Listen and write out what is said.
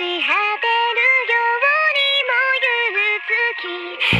果てるようにも憂る月